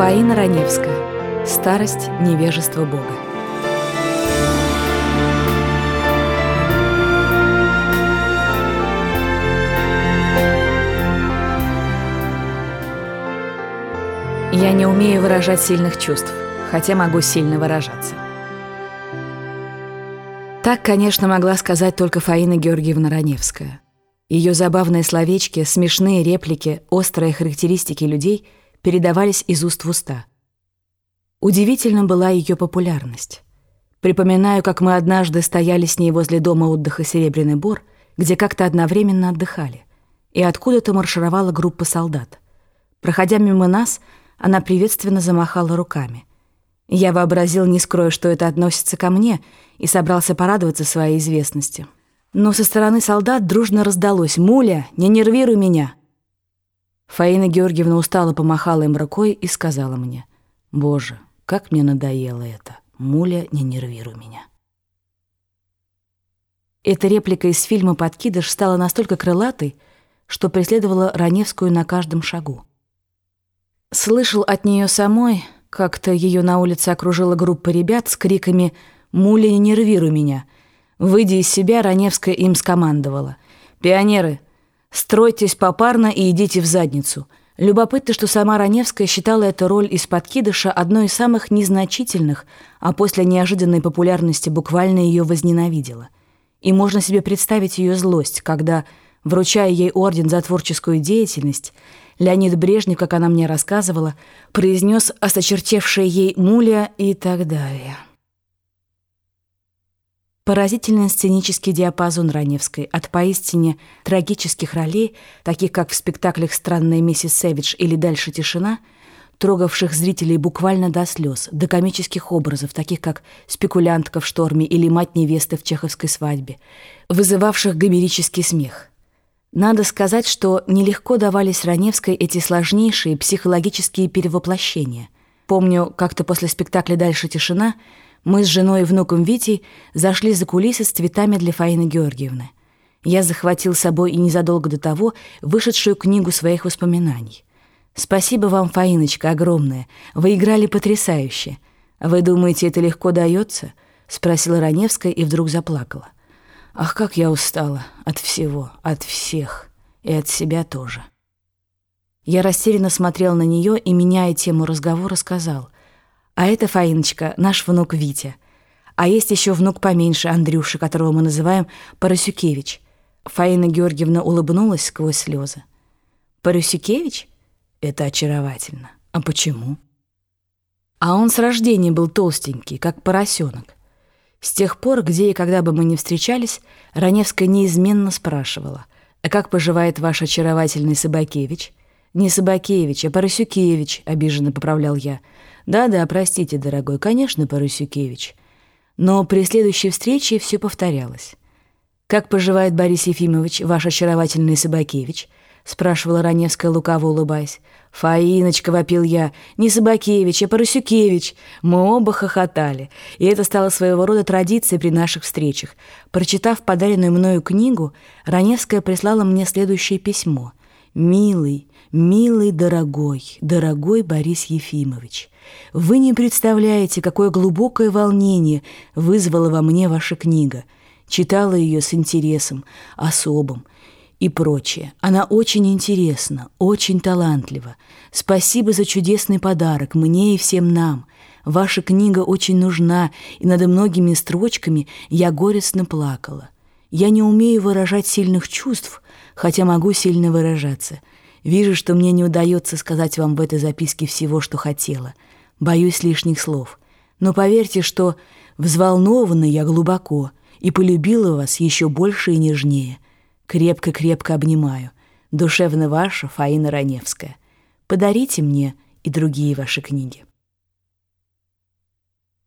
Фаина Раневская. Старость невежества Бога. Я не умею выражать сильных чувств, хотя могу сильно выражаться. Так, конечно, могла сказать только Фаина Георгиевна Раневская. Ее забавные словечки, смешные реплики, острые характеристики людей — передавались из уст в уста. Удивительна была ее популярность. Припоминаю, как мы однажды стояли с ней возле дома отдыха «Серебряный бор», где как-то одновременно отдыхали, и откуда-то маршировала группа солдат. Проходя мимо нас, она приветственно замахала руками. Я вообразил, не скрою, что это относится ко мне, и собрался порадоваться своей известности. Но со стороны солдат дружно раздалось «Муля, не нервируй меня!» Фаина Георгиевна устало помахала им рукой и сказала мне, «Боже, как мне надоело это! Муля, не нервируй меня!» Эта реплика из фильма «Подкидыш» стала настолько крылатой, что преследовала Раневскую на каждом шагу. Слышал от нее самой, как-то ее на улице окружила группа ребят с криками «Муля, не нервируй меня!». Выйдя из себя, Раневская им скомандовала. «Пионеры, Стройтесь попарно и идите в задницу. Любопытно, что сама Раневская считала эту роль из подкидыша одной из самых незначительных, а после неожиданной популярности буквально ее возненавидела. И можно себе представить ее злость, когда, вручая ей орден за творческую деятельность, Леонид Брежнев, как она мне рассказывала, произнес осочертевшее ей муля и так далее. Поразительный сценический диапазон Раневской от поистине трагических ролей, таких как в спектаклях «Странная миссис Сэвидж» или «Дальше тишина», трогавших зрителей буквально до слез, до комических образов, таких как «Спекулянтка в шторме» или «Мать невесты в чеховской свадьбе», вызывавших гомерический смех. Надо сказать, что нелегко давались Раневской эти сложнейшие психологические перевоплощения. Помню, как-то после спектакля «Дальше тишина» Мы с женой и внуком Витей зашли за кулисы с цветами для Фаины Георгиевны. Я захватил с собой и незадолго до того вышедшую книгу своих воспоминаний. «Спасибо вам, Фаиночка, огромное. Вы играли потрясающе. Вы думаете, это легко дается?» — спросила Раневская и вдруг заплакала. «Ах, как я устала от всего, от всех и от себя тоже». Я растерянно смотрел на нее и, меняя тему разговора, сказал — а это, Фаиночка, наш внук Витя. А есть еще внук поменьше, Андрюша, которого мы называем Парасюкевич. Фаина Георгиевна улыбнулась сквозь слезы. Парасюкевич? Это очаровательно. А почему? А он с рождения был толстенький, как поросенок. С тех пор, где и когда бы мы ни встречались, Раневская неизменно спрашивала, «А как поживает ваш очаровательный Собакевич?» «Не Собакевич, а Поросюкевич», — обиженно поправлял я. «Да-да, простите, дорогой, конечно, Поросюкевич». Но при следующей встрече все повторялось. «Как поживает Борис Ефимович, ваш очаровательный Собакевич?» — спрашивала Раневская, лукаво улыбаясь. «Фаиночка», — вопил я, — «не Собакевич, а Поросюкевич». Мы оба хохотали, и это стало своего рода традицией при наших встречах. Прочитав подаренную мною книгу, Раневская прислала мне следующее письмо. «Милый, «Милый, дорогой, дорогой Борис Ефимович, вы не представляете, какое глубокое волнение вызвала во мне ваша книга. Читала ее с интересом, особым и прочее. Она очень интересна, очень талантлива. Спасибо за чудесный подарок мне и всем нам. Ваша книга очень нужна, и над многими строчками я горестно плакала. Я не умею выражать сильных чувств, хотя могу сильно выражаться — Вижу, что мне не удается сказать вам в этой записке всего, что хотела. Боюсь лишних слов. Но поверьте, что взволнована я глубоко и полюбила вас еще больше и нежнее. Крепко-крепко обнимаю. Душевно ваша Фаина Раневская. Подарите мне и другие ваши книги.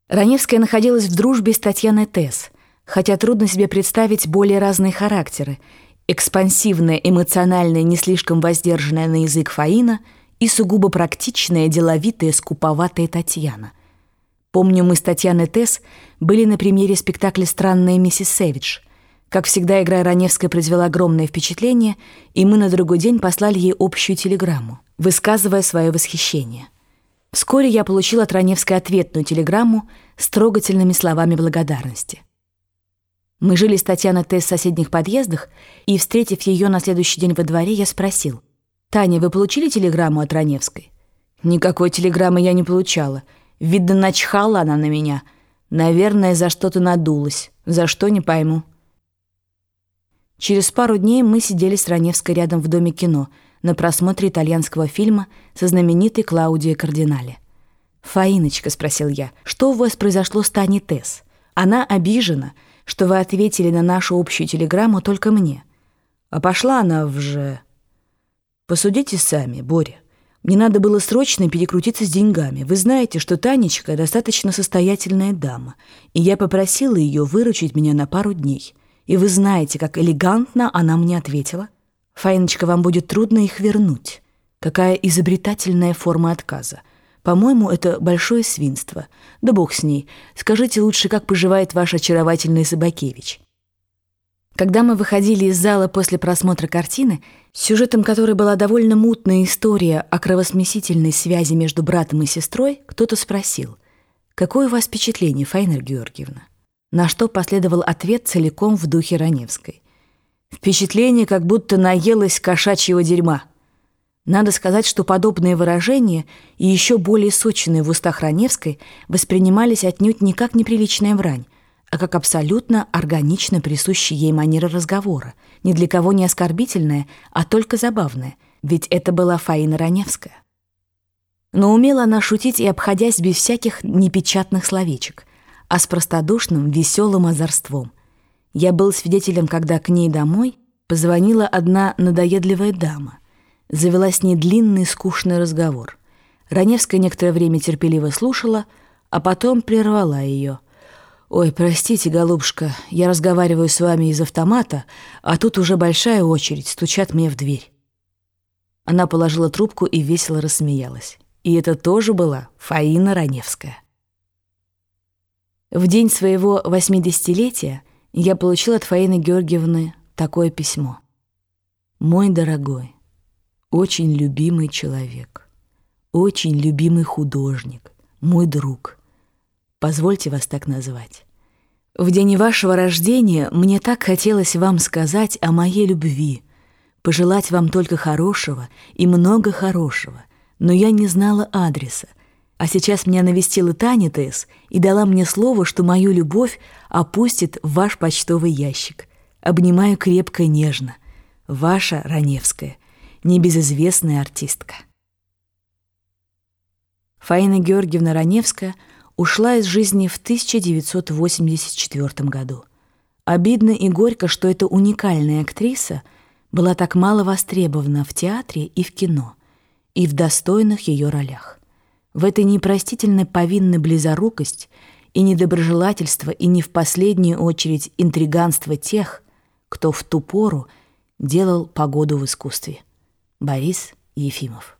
Раневская находилась в дружбе с Татьяной Тесс, хотя трудно себе представить более разные характеры, экспансивная, эмоциональная, не слишком воздержанная на язык Фаина и сугубо практичная, деловитая, скуповатая Татьяна. Помню, мы с Татьяной Тесс были на премьере спектакля «Странная миссис Сэвидж». Как всегда, игра Раневская произвела огромное впечатление, и мы на другой день послали ей общую телеграмму, высказывая свое восхищение. Вскоре я получил от Раневской ответную телеграмму с трогательными словами благодарности. Мы жили с Татьяной Т. в соседних подъездах, и, встретив ее на следующий день во дворе, я спросил, «Таня, вы получили телеграмму от Раневской?» «Никакой телеграммы я не получала. Видно, начхала она на меня. Наверное, за что-то надулась. За что, не пойму». Через пару дней мы сидели с Раневской рядом в Доме кино на просмотре итальянского фильма со знаменитой Клаудией Кардинале. «Фаиночка», — спросил я, — «что у вас произошло с Таней Тесс? Она обижена, что вы ответили на нашу общую телеграмму только мне. А пошла она в же...» «Посудите сами, Боря. Мне надо было срочно перекрутиться с деньгами. Вы знаете, что Танечка достаточно состоятельная дама, и я попросила ее выручить меня на пару дней». И вы знаете, как элегантно она мне ответила. Фаиночка, вам будет трудно их вернуть. Какая изобретательная форма отказа. По-моему, это большое свинство. Да бог с ней. Скажите лучше, как поживает ваш очаровательный Собакевич. Когда мы выходили из зала после просмотра картины, сюжетом которой была довольно мутная история о кровосмесительной связи между братом и сестрой, кто-то спросил, «Какое у вас впечатление, Файнер Георгиевна?» на что последовал ответ целиком в духе Раневской. Впечатление, как будто наелась кошачьего дерьма. Надо сказать, что подобные выражения и еще более сочные в устах Раневской воспринимались отнюдь не как неприличная врань, а как абсолютно органично присущая ей манера разговора, ни для кого не оскорбительная, а только забавная, ведь это была Фаина Раневская. Но умела она шутить и обходясь без всяких непечатных словечек – а с простодушным, веселым озорством. Я был свидетелем, когда к ней домой позвонила одна надоедливая дама. Завела с ней длинный скучный разговор. Раневская некоторое время терпеливо слушала, а потом прервала ее. «Ой, простите, голубушка, я разговариваю с вами из автомата, а тут уже большая очередь, стучат мне в дверь». Она положила трубку и весело рассмеялась. И это тоже была Фаина Раневская. В день своего восьмидесятилетия я получил от Фаины Георгиевны такое письмо. «Мой дорогой, очень любимый человек, очень любимый художник, мой друг. Позвольте вас так назвать. В день вашего рождения мне так хотелось вам сказать о моей любви, пожелать вам только хорошего и много хорошего, но я не знала адреса, а сейчас меня навестила Таня Тесс и дала мне слово, что мою любовь опустит в ваш почтовый ящик. Обнимаю крепко и нежно. Ваша Раневская, небезызвестная артистка. Фаина Георгиевна Раневская ушла из жизни в 1984 году. Обидно и горько, что эта уникальная актриса была так мало востребована в театре и в кино, и в достойных ее ролях. В этой непростительной повинны близорукость и недоброжелательство, и не в последнюю очередь интриганство тех, кто в ту пору делал погоду в искусстве. Борис Ефимов